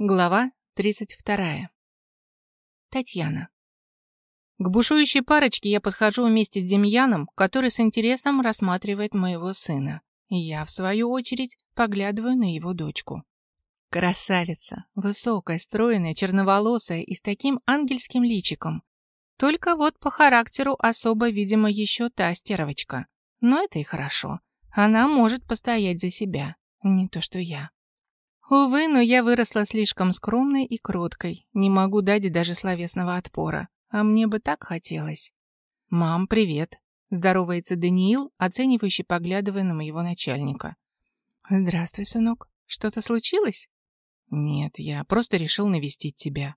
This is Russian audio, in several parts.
Глава 32. Татьяна. К бушующей парочке я подхожу вместе с Демьяном, который с интересом рассматривает моего сына. И я, в свою очередь, поглядываю на его дочку. Красавица, высокая, стройная, черноволосая и с таким ангельским личиком. Только вот по характеру особо, видимо, еще та стервочка. Но это и хорошо. Она может постоять за себя. Не то что я. Увы, но я выросла слишком скромной и кроткой, не могу дать даже словесного отпора, а мне бы так хотелось. «Мам, привет!» — здоровается Даниил, оценивающий, поглядывая на моего начальника. «Здравствуй, сынок. Что-то случилось?» «Нет, я просто решил навестить тебя».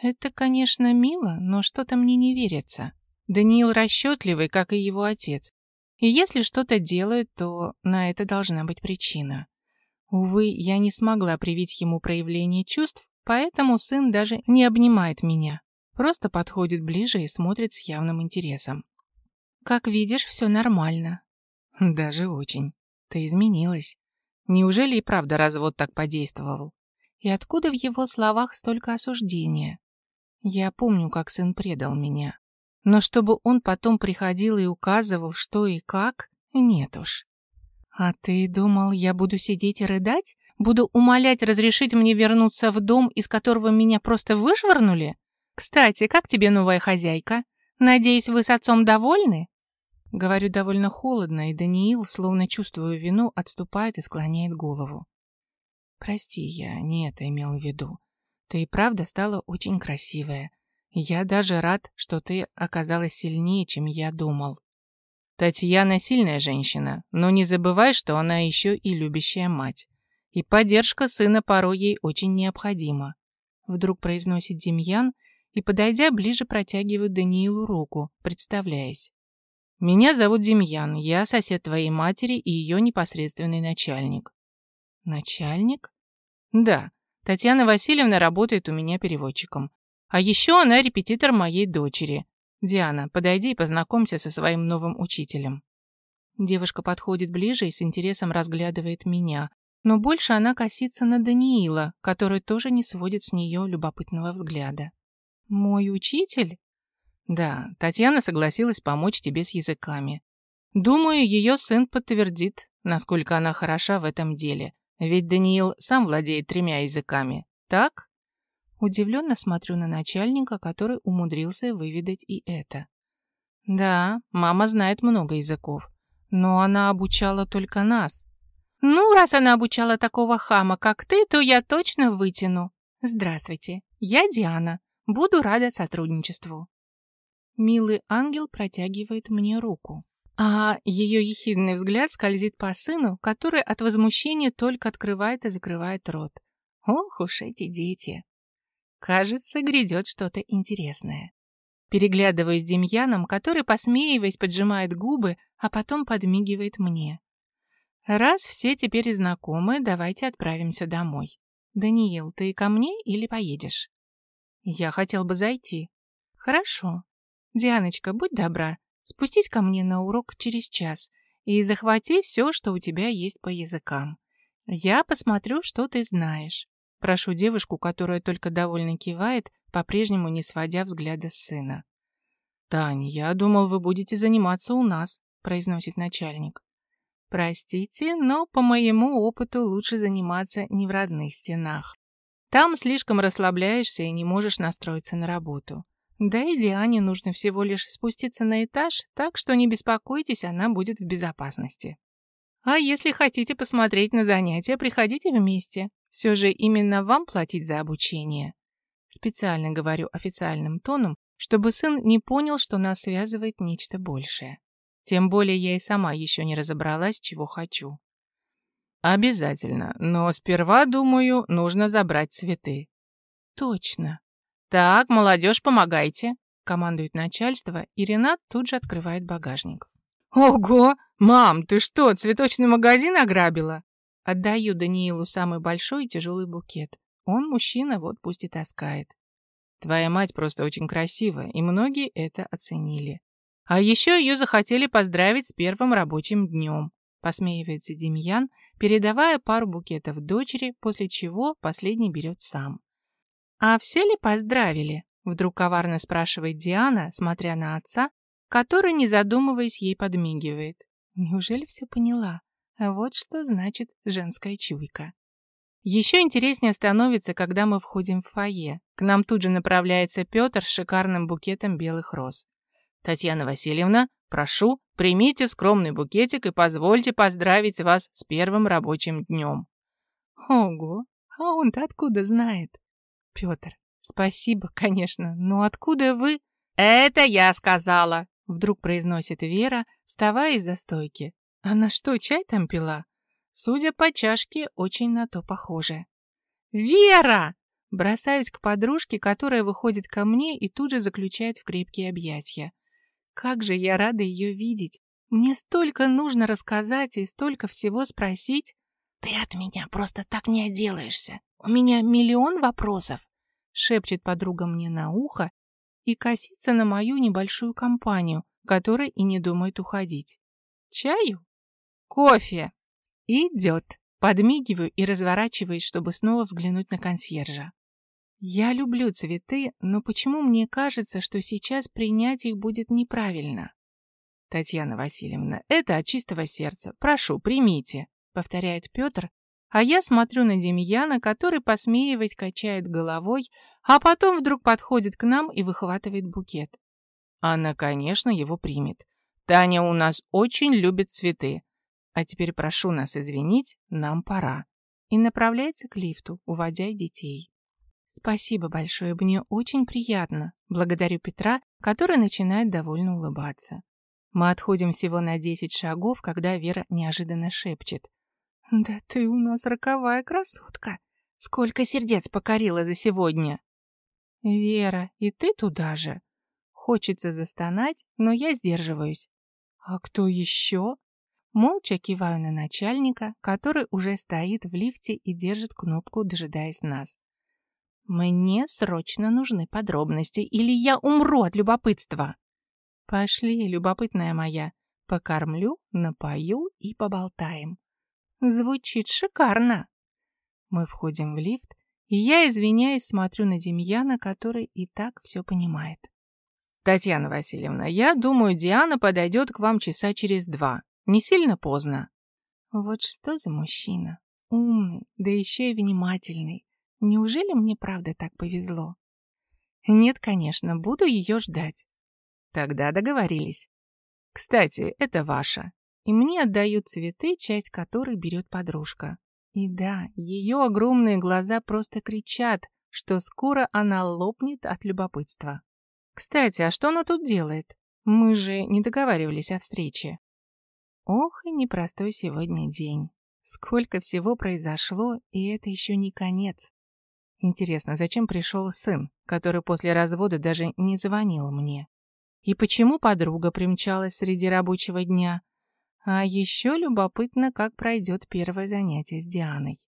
«Это, конечно, мило, но что-то мне не верится. Даниил расчетливый, как и его отец. И если что-то делают, то на это должна быть причина. Увы, я не смогла привить ему проявление чувств, поэтому сын даже не обнимает меня, просто подходит ближе и смотрит с явным интересом. «Как видишь, все нормально». «Даже очень. Ты изменилась. Неужели и правда развод так подействовал? И откуда в его словах столько осуждения? Я помню, как сын предал меня. Но чтобы он потом приходил и указывал, что и как, нет уж. «А ты думал, я буду сидеть и рыдать? Буду умолять разрешить мне вернуться в дом, из которого меня просто вышвырнули? Кстати, как тебе новая хозяйка? Надеюсь, вы с отцом довольны?» Говорю довольно холодно, и Даниил, словно чувствуя вину, отступает и склоняет голову. «Прости, я не это имел в виду. Ты и правда стала очень красивая. Я даже рад, что ты оказалась сильнее, чем я думал. Татьяна сильная женщина, но не забывай, что она еще и любящая мать. И поддержка сына порой ей очень необходима. Вдруг произносит Демьян и, подойдя ближе, протягивает Даниилу руку, представляясь. «Меня зовут Демьян, я сосед твоей матери и ее непосредственный начальник». «Начальник?» «Да, Татьяна Васильевна работает у меня переводчиком. А еще она репетитор моей дочери. «Диана, подойди и познакомься со своим новым учителем». Девушка подходит ближе и с интересом разглядывает меня, но больше она косится на Даниила, который тоже не сводит с нее любопытного взгляда. «Мой учитель?» «Да, Татьяна согласилась помочь тебе с языками. Думаю, ее сын подтвердит, насколько она хороша в этом деле, ведь Даниил сам владеет тремя языками, так?» Удивленно смотрю на начальника, который умудрился выведать и это. Да, мама знает много языков, но она обучала только нас. Ну, раз она обучала такого хама, как ты, то я точно вытяну. Здравствуйте, я Диана. Буду рада сотрудничеству. Милый ангел протягивает мне руку. А ее ехидный взгляд скользит по сыну, который от возмущения только открывает и закрывает рот. Ох уж эти дети! Кажется, грядет что-то интересное. Переглядываюсь с Демьяном, который, посмеиваясь, поджимает губы, а потом подмигивает мне. Раз все теперь знакомы, давайте отправимся домой. Даниил, ты ко мне или поедешь? Я хотел бы зайти. Хорошо. Дианочка, будь добра, спустись ко мне на урок через час и захвати все, что у тебя есть по языкам. Я посмотрю, что ты знаешь. Прошу девушку, которая только довольно кивает, по-прежнему не сводя взгляда с сына. «Таня, я думал, вы будете заниматься у нас», — произносит начальник. «Простите, но по моему опыту лучше заниматься не в родных стенах. Там слишком расслабляешься и не можешь настроиться на работу. Да и Диане нужно всего лишь спуститься на этаж, так что не беспокойтесь, она будет в безопасности. А если хотите посмотреть на занятия, приходите вместе. Все же именно вам платить за обучение. Специально говорю официальным тоном, чтобы сын не понял, что нас связывает нечто большее. Тем более я и сама еще не разобралась, чего хочу. Обязательно, но сперва, думаю, нужно забрать цветы. Точно. Так, молодежь, помогайте, командует начальство, и Ренат тут же открывает багажник. Ого! Мам, ты что, цветочный магазин ограбила? Отдаю Даниилу самый большой и тяжелый букет. Он мужчина, вот пусть и таскает. Твоя мать просто очень красивая, и многие это оценили. А еще ее захотели поздравить с первым рабочим днем. посмеивается Демьян, передавая пару букетов дочери, после чего последний берет сам. «А все ли поздравили?» — вдруг коварно спрашивает Диана, смотря на отца, который, не задумываясь, ей подмигивает. Неужели все поняла? Вот что значит женская чуйка. Еще интереснее становится, когда мы входим в фойе. К нам тут же направляется Петр с шикарным букетом белых роз. «Татьяна Васильевна, прошу, примите скромный букетик и позвольте поздравить вас с первым рабочим днем». Ого, а он-то откуда знает? Петр, спасибо, конечно, но откуда вы... Это я сказала, вдруг произносит Вера, вставая из-за стойки. Она что, чай там пила? Судя по чашке, очень на то похоже. «Вера!» Бросаюсь к подружке, которая выходит ко мне и тут же заключает в крепкие объятия. Как же я рада ее видеть! Мне столько нужно рассказать и столько всего спросить. Ты от меня просто так не отделаешься. У меня миллион вопросов, шепчет подруга мне на ухо и косится на мою небольшую компанию, которая и не думает уходить. Чаю? Кофе. Идет. Подмигиваю и разворачиваюсь, чтобы снова взглянуть на консьержа. Я люблю цветы, но почему мне кажется, что сейчас принять их будет неправильно? Татьяна Васильевна, это от чистого сердца. Прошу, примите, повторяет Петр, а я смотрю на Демьяна, который, посмеиваясь, качает головой, а потом вдруг подходит к нам и выхватывает букет. Она, конечно, его примет. Таня у нас очень любит цветы. А теперь прошу нас извинить, нам пора. И направляется к лифту, уводя детей. Спасибо большое, мне очень приятно. Благодарю Петра, который начинает довольно улыбаться. Мы отходим всего на десять шагов, когда Вера неожиданно шепчет. «Да ты у нас роковая красотка! Сколько сердец покорила за сегодня!» «Вера, и ты туда же?» Хочется застонать, но я сдерживаюсь. «А кто еще?» Молча киваю на начальника, который уже стоит в лифте и держит кнопку, дожидаясь нас. Мне срочно нужны подробности, или я умру от любопытства. Пошли, любопытная моя. Покормлю, напою и поболтаем. Звучит шикарно. Мы входим в лифт, и я, извиняясь, смотрю на Демьяна, который и так все понимает. Татьяна Васильевна, я думаю, Диана подойдет к вам часа через два. Не сильно поздно. Вот что за мужчина. Умный, да еще и внимательный. Неужели мне правда так повезло? Нет, конечно, буду ее ждать. Тогда договорились. Кстати, это ваша. И мне отдают цветы, часть которых берет подружка. И да, ее огромные глаза просто кричат, что скоро она лопнет от любопытства. Кстати, а что она тут делает? Мы же не договаривались о встрече. Ох, и непростой сегодня день. Сколько всего произошло, и это еще не конец. Интересно, зачем пришел сын, который после развода даже не звонил мне? И почему подруга примчалась среди рабочего дня? А еще любопытно, как пройдет первое занятие с Дианой.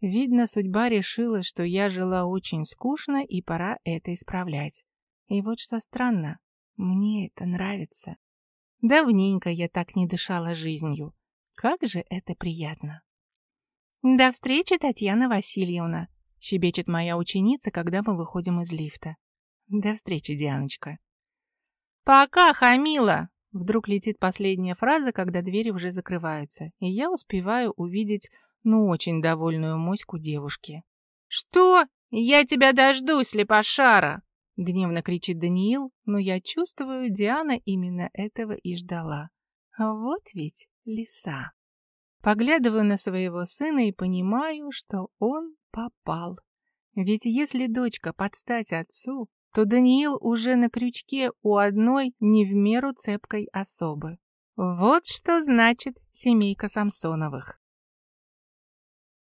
Видно, судьба решила, что я жила очень скучно, и пора это исправлять. И вот что странно, мне это нравится. Давненько я так не дышала жизнью. Как же это приятно. До встречи, Татьяна Васильевна, щебечет моя ученица, когда мы выходим из лифта. До встречи, Дианочка. Пока, Хамила! Вдруг летит последняя фраза, когда двери уже закрываются, и я успеваю увидеть, ну, очень довольную моську девушки. «Что? Я тебя дождусь, слепошара!» Гневно кричит Даниил, но я чувствую, Диана именно этого и ждала. Вот ведь лиса. Поглядываю на своего сына и понимаю, что он попал. Ведь если дочка подстать отцу, то Даниил уже на крючке у одной не в меру цепкой особы. Вот что значит семейка Самсоновых.